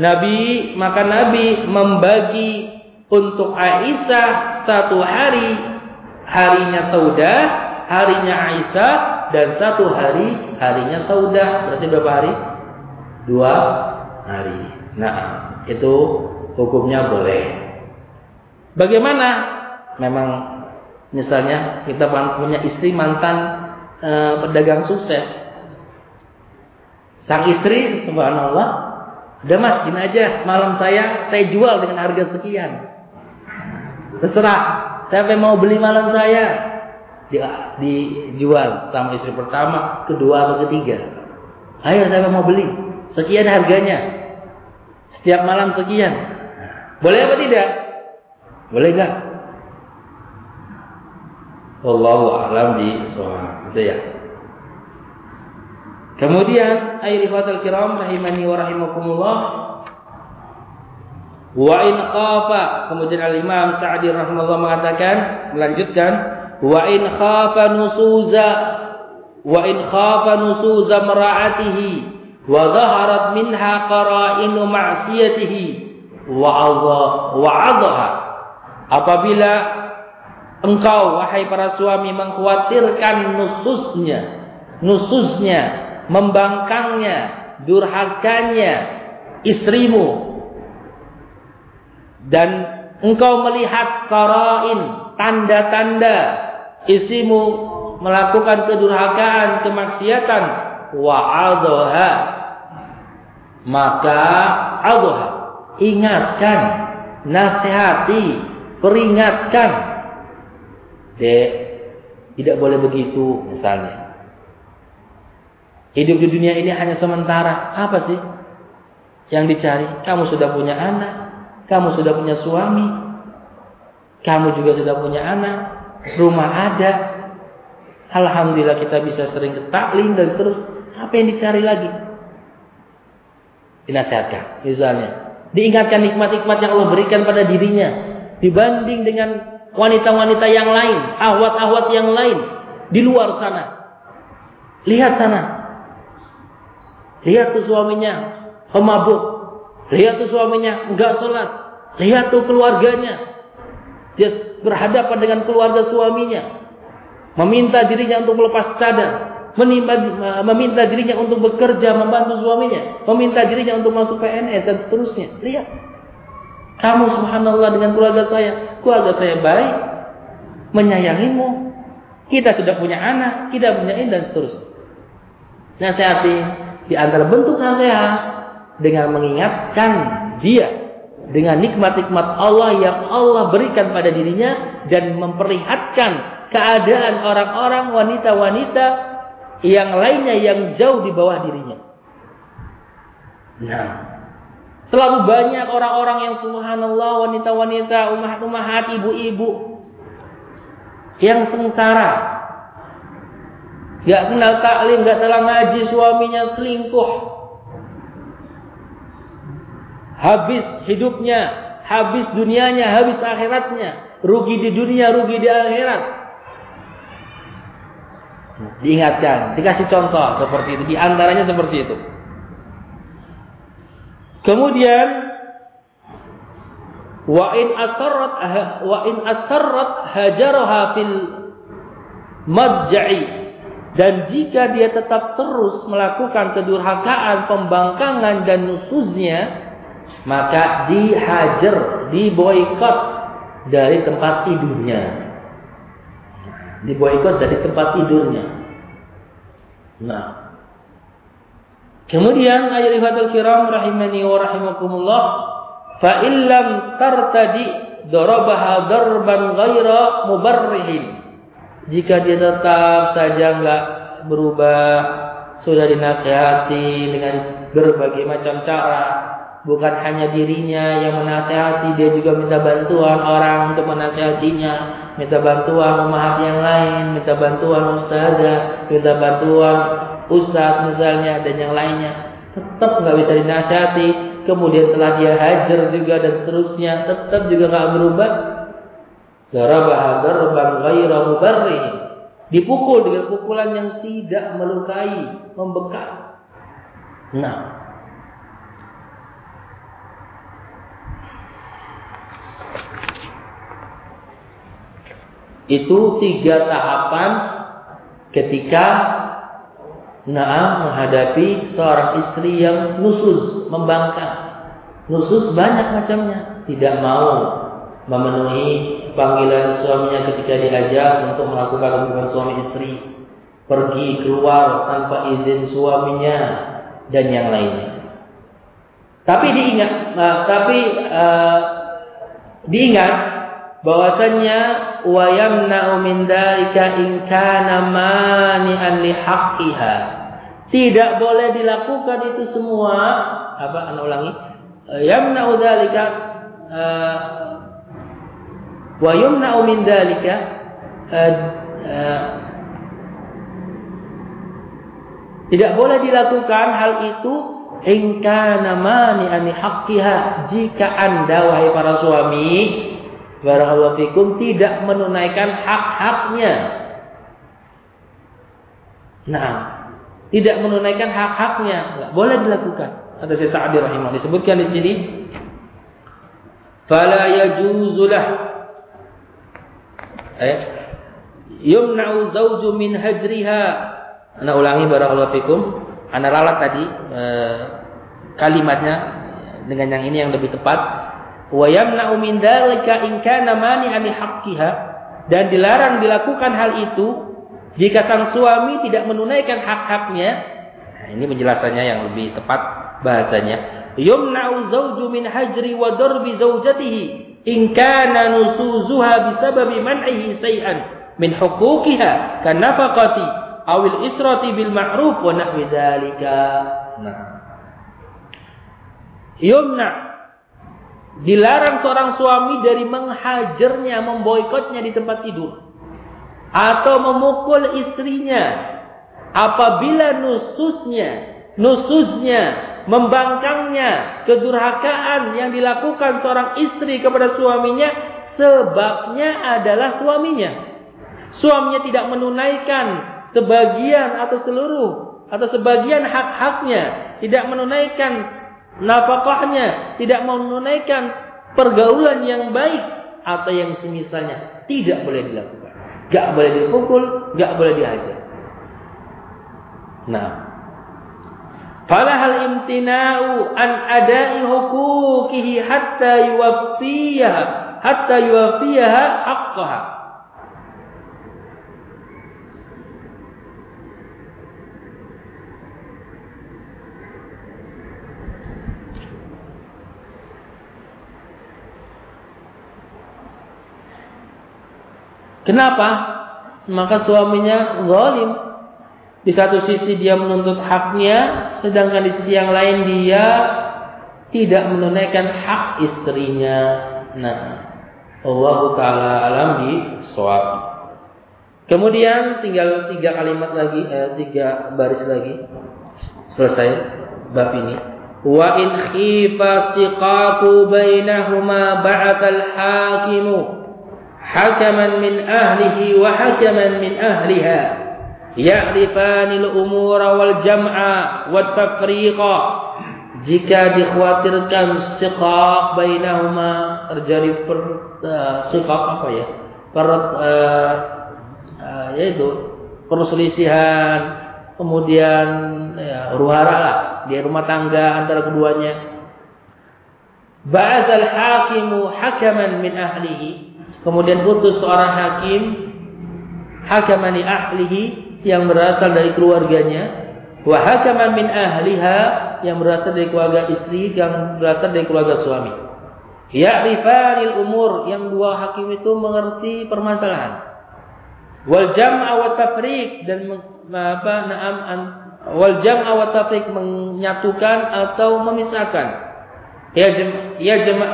Nabi maka Nabi membagi untuk Aisyah satu hari harinya Sauda, harinya Aisyah, dan satu hari harinya Sauda. Berarti berapa hari? Dua hari. Nah, itu hukumnya boleh. Bagaimana? Memang misalnya kita punya istri mantan e, pedagang sukses. Sang istri, subhanallah, udah mas, gini aja, malam saya saya jual dengan harga sekian. Terserah, Siapa yang mau beli malam saya? Di, dijual sama istri pertama, kedua atau ketiga. Ayo siapa mau beli? Sekian harganya. Setiap malam sekian. Boleh apa tidak? Boleh enggak? Wallahu a'lam soal. Itu ya. Kemudian ayyuhatul kiram rahimani wa rahimakumullah Wa in khafa kemudian Al Imam Sa'di rahimahullah mengatakan melanjutkan wa in khafa nusuza wa in khafa nusuza mara'atihi wa dhaharat minha qara'inu ma'siyatihi wa Allah wa adha. Apabila engkau wahai para suami mengkhawatirkan nususnya nususnya membangkangnya durhakanya istrimu. Dan engkau melihat karain tanda-tanda isimu melakukan kedurhakaan kemaksiatan. Wa adha maka adha ingatkan nasihati peringatkan. Dek tidak boleh begitu misalnya hidup di dunia ini hanya sementara apa sih yang dicari kamu sudah punya anak kamu sudah punya suami, kamu juga sudah punya anak, rumah ada. Alhamdulillah kita bisa sering ke taklim dan terus apa yang dicari lagi? Dinasihatkan, misalnya. Diingatkan nikmat-nikmat yang Allah berikan pada dirinya dibanding dengan wanita-wanita yang lain, ahwat-ahwat yang lain di luar sana. Lihat sana. Lihat tuh suaminya pemabuk. Lihat tuh suaminya enggak sholat. Lihat tuh keluarganya. Dia berhadapan dengan keluarga suaminya. Meminta dirinya untuk melepas cadar. meminta dirinya untuk bekerja membantu suaminya. Meminta dirinya untuk masuk PNS dan seterusnya. Lihat. Kamu subhanallah dengan keluarga saya. Keluarga saya baik. Menyayangimu. Kita sudah punya anak. Kita punya ini dan seterusnya. Nasihati. Di antara bentuk nasihat. Dengan mengingatkan dia dengan nikmat-nikmat Allah yang Allah berikan pada dirinya dan memperlihatkan keadaan orang-orang wanita-wanita yang lainnya yang jauh di bawah dirinya. Nah, Terlalu banyak orang-orang yang subhanallah wanita-wanita, umat-umat, ibu-ibu yang sengsara. Gak kenal taklim, gak telah ngaji suaminya selingkuh. Habis hidupnya, habis dunianya, habis akhiratnya. Rugi di dunia, rugi di akhirat. Diingatkan, dikasih contoh seperti itu. Di antaranya seperti itu. Kemudian wa in asarrat wa in asarrat fil madja'i dan jika dia tetap terus melakukan kedurhakaan, pembangkangan dan nusuznya, maka dihajar, diboikot dari tempat tidurnya. Diboikot dari tempat tidurnya. Nah, Kemudian ayat ibatul kiram rahimani wa rahimakumullah fa illam tartadi darabaha darban ghaira mubarrihin. Jika dia tetap saja enggak berubah, sudah dinasihati dengan berbagai macam cara, bukan hanya dirinya yang menasihati, dia juga minta bantuan orang untuk menasihatinya, minta bantuan umat yang lain, minta bantuan ustazah, minta bantuan ustadz misalnya dan yang lainnya. Tetap nggak bisa dinasihati kemudian telah dia hajar juga dan seterusnya tetap juga nggak berubah darabah darban ghaira mubarrih dipukul dengan pukulan yang tidak melukai membekas nah itu tiga tahapan ketika Nah, menghadapi seorang istri yang nusus, membangkang. Nusus banyak macamnya. Tidak mau memenuhi panggilan suaminya ketika diajak untuk melakukan hubungan suami istri. Pergi keluar tanpa izin suaminya dan yang lainnya. Tapi diingat, nah, tapi uh, diingat bahwasannya wa yamna'u min dalika in kana mani'an li haqqiha. Tidak boleh dilakukan itu semua. Apa? Anda ulangi. Yamna'u uh, wa yumna'u min dalika uh, uh, tidak boleh dilakukan hal itu in kana mani'an li haqqiha jika Anda wahai para suami barakallahu tidak menunaikan hak-haknya. Nah, tidak menunaikan hak-haknya, enggak boleh dilakukan. Ada saya Sa'di rahimah disebutkan di sini. Fala yajuzulah eh? Yumna'u zawju min hajriha. Ana ulangi barakallahu fikum. Ana ralat tadi eh, kalimatnya dengan yang ini yang lebih tepat. Wa yamna'u min dzalika in kana mani'an haqqiha. Dan dilarang dilakukan hal itu jika sang suami tidak menunaikan hak-haknya. Nah, ini penjelasannya yang lebih tepat bahasanya. Yumna'u zawju min hajri wa darbi zawjatihi in kana nusuzuha bisababi man'ihi say'an min huquqiha kan nafaqati awil israti bil ma'ruf wa nahwi dzalika nah yumna' Dilarang seorang suami dari menghajarnya, memboikotnya di tempat tidur. Atau memukul istrinya. Apabila nususnya, nususnya, membangkangnya, kedurhakaan yang dilakukan seorang istri kepada suaminya, sebabnya adalah suaminya. Suaminya tidak menunaikan sebagian atau seluruh atau sebagian hak-haknya, tidak menunaikan nafkahnya, tidak menunaikan pergaulan yang baik atau yang semisalnya, tidak boleh dilakukan. Gak boleh dipukul, gak boleh dihajar. Nah, falahal imtina'u an adai hukukihi hatta yuwaffiyaha hatta yuwaffiyaha haqqaha. Kenapa? Maka suaminya zalim. Di satu sisi dia menuntut haknya, sedangkan di sisi yang lain dia tidak menunaikan hak istrinya. Nah, Allah taala alam di soal. Kemudian tinggal tiga kalimat lagi, eh, tiga baris lagi. Selesai bab ini. Wa in khifa siqaqu bainahuma ba'atal hakimu hakaman min ahlihi wa hakaman min ahliha ya'rifanil umura wal jam'a wat tafriqa. Jika dikhawatirkan siqaq bainahuma terjadi per uh, siqaq apa ya? Per uh, uh, yaitu perselisihan kemudian ya, ruhara lah di rumah tangga antara keduanya. Ba'athal hakimu hakaman min ahlihi. Kemudian putus seorang hakim hakaman min ahlihi yang berasal dari keluarganya wa hakaman min ahliha yang berasal dari keluarga istri, yang berasal dari keluarga suami. Ya'rifanil umur yang dua hakim itu mengerti permasalahan. Wal jam'a wa tafriq dan apa na'am wal jam'a wa tafriq menyatukan atau memisahkan. Ya jam ya jama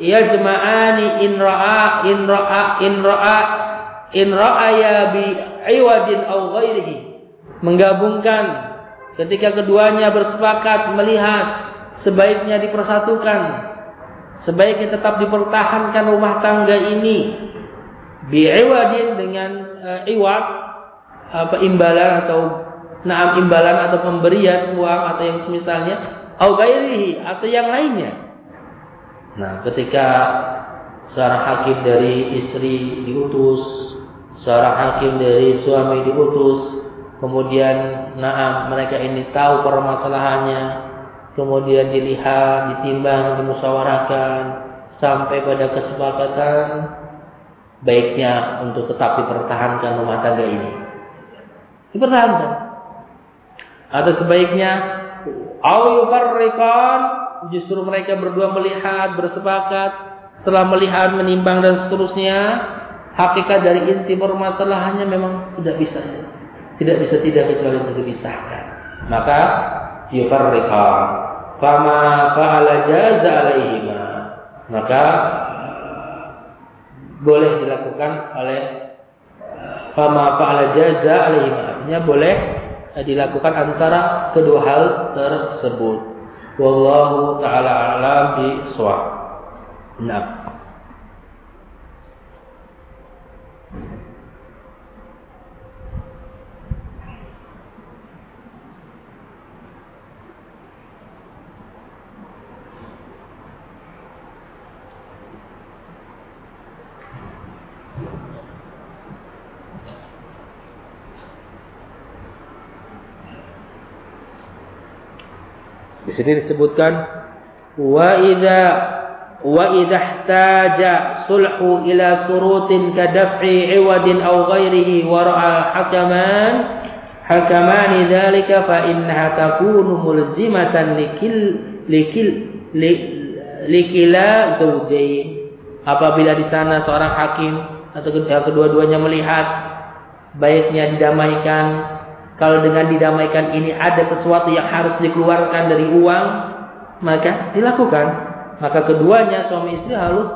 ya jama'ani in ra'a in ra'a in ra'a in ra'aya bi iwadin aw ghairihi menggabungkan Ketika keduanya bersepakat melihat sebaiknya dipersatukan, sebaiknya tetap dipertahankan rumah tangga ini bi'iwadin dengan uh, iwad apa imbalan atau naam imbalan atau pemberian uang atau yang semisalnya au gairihi atau yang lainnya. Nah, ketika seorang hakim dari istri diutus, seorang hakim dari suami diutus, kemudian naam mereka ini tahu permasalahannya, kemudian dilihat, ditimbang, dimusyawarahkan sampai pada kesepakatan baiknya untuk tetap dipertahankan rumah tangga ini. Dipertahankan. Atau sebaiknya au justru mereka berdua melihat, bersepakat, setelah melihat, menimbang dan seterusnya, hakikat dari inti permasalahannya memang tidak bisa tidak bisa tidak kecuali untuk dipisahkan. Maka yufarriqa fama fa'ala jaza alaihima. Maka boleh dilakukan oleh fama fa'ala jaza alaihima. Artinya boleh dilakukan antara kedua hal tersebut. Wallahu taala alam bi Nah. Sini disebutkan wa idza wa idza ihtaja sulhu ila surutin kadaf'i iwadin aw ghairihi wa ra'a hakaman hakaman dzalika fa innaha takunu mulzimatan likil likil likila zawjain apabila di sana seorang hakim atau kedua-duanya melihat baiknya didamaikan kalau dengan didamaikan ini ada sesuatu yang harus dikeluarkan dari uang, maka dilakukan. Maka keduanya suami istri harus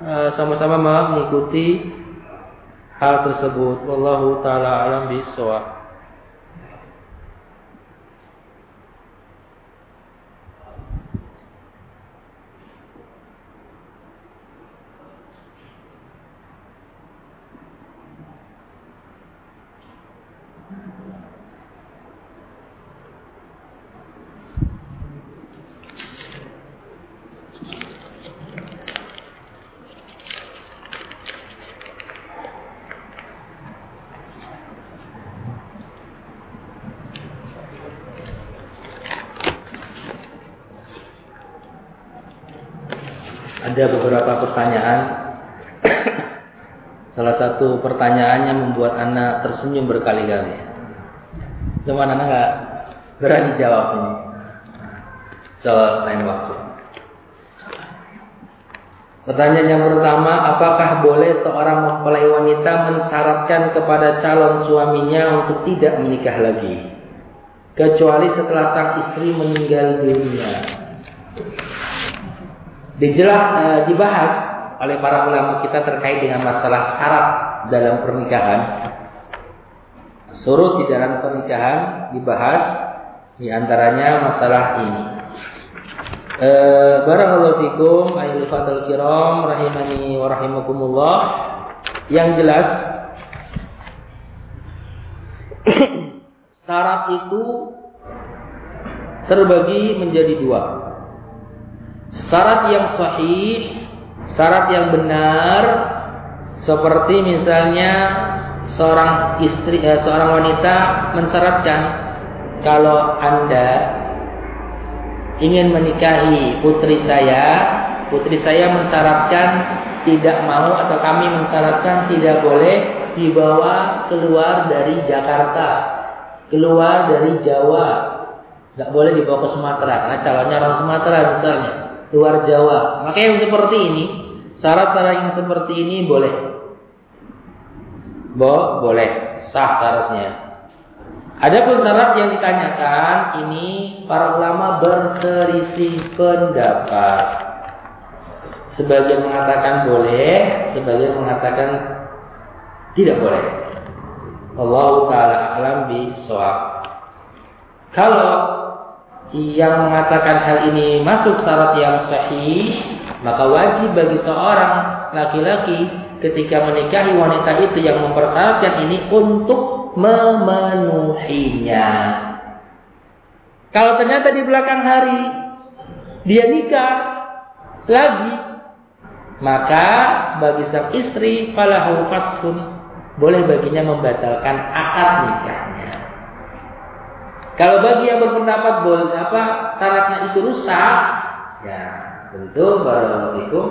e, sama-sama mengikuti hal tersebut. Wallahu taala alam bisawab. ada beberapa pertanyaan. Salah satu pertanyaannya membuat anak tersenyum berkali-kali. Cuma anak nggak berani jawab ini. Soal lain waktu. Pertanyaan yang pertama, apakah boleh seorang mempelai wanita mensyaratkan kepada calon suaminya untuk tidak menikah lagi? kecuali setelah sang istri meninggal dunia. Dijelas e, dibahas oleh para ulama kita terkait dengan masalah syarat dalam pernikahan. Surut di dalam pernikahan dibahas di antaranya masalah ini. E, Barakallahu fikum ayil fadl kiram rahimani wa rahimakumullah. Yang jelas syarat itu terbagi menjadi dua. Syarat yang sahih, syarat yang benar, seperti misalnya seorang istri, eh, seorang wanita mensyaratkan kalau anda ingin menikahi putri saya, putri saya mensyaratkan tidak mau atau kami mensyaratkan tidak boleh dibawa keluar dari Jakarta keluar dari Jawa, nggak boleh dibawa ke Sumatera karena calonnya orang Sumatera misalnya, keluar Jawa. Maka yang seperti ini, syarat-syarat yang seperti ini boleh, Bo, boleh, sah syaratnya. Adapun syarat yang ditanyakan ini para ulama berselisih pendapat. Sebagian mengatakan boleh, sebagian mengatakan tidak boleh. Allah taala alam bi soal. Kalau yang mengatakan hal ini masuk syarat yang sahih, maka wajib bagi seorang laki-laki ketika menikahi wanita itu yang mempersyaratkan ini untuk memenuhinya. Kalau ternyata di belakang hari dia nikah lagi, maka bagi sang istri falahu fasun boleh baginya membatalkan akad nikahnya. Kalau bagi yang berpendapat boleh apa syaratnya itu rusak, ya tentu itu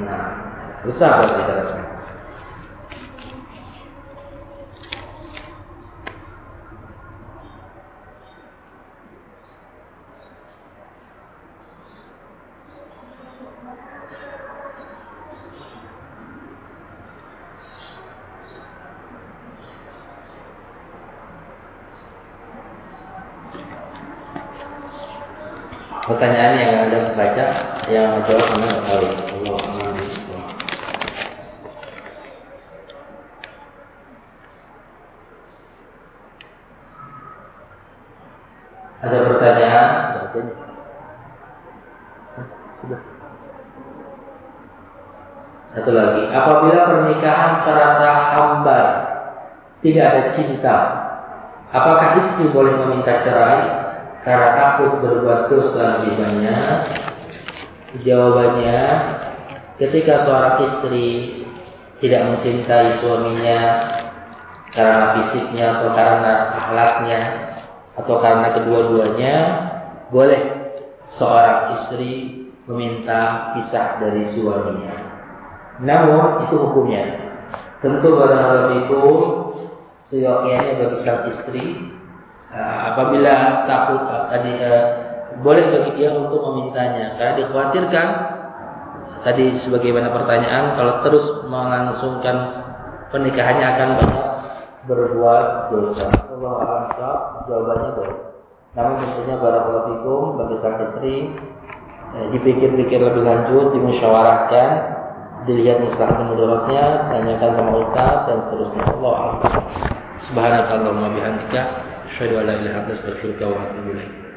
Nah, rusak berarti syaratnya. Pertanyaan yang Anda baca, yang menjawab Anda nggak tahu. Allah Ada pertanyaan? Satu lagi, apabila pernikahan terasa hambar, tidak ada cinta, apakah istri boleh meminta cerai? karena takut berbuat dosa banyak? Jawabannya, ketika seorang istri tidak mencintai suaminya karena fisiknya atau karena akhlaknya atau karena kedua-duanya, boleh seorang istri meminta pisah dari suaminya. Namun itu hukumnya. Tentu pada itu seyogianya bagi sang istri uh, apabila takut uh, tadi uh, boleh bagi dia untuk memintanya karena dikhawatirkan tadi sebagaimana pertanyaan kalau terus melangsungkan pernikahannya akan banyak berbuat dosa. Allah alam jawabannya boleh. Namun tentunya barakallahu bagi sang istri eh, dipikir-pikir lebih lanjut, dimusyawarahkan, dilihat masalah mudaratnya, tanyakan sama ustaz dan seterusnya. Allah. Subhanakallahumma bihamdika Asyhadu an la ilaha illa anta wa atubu.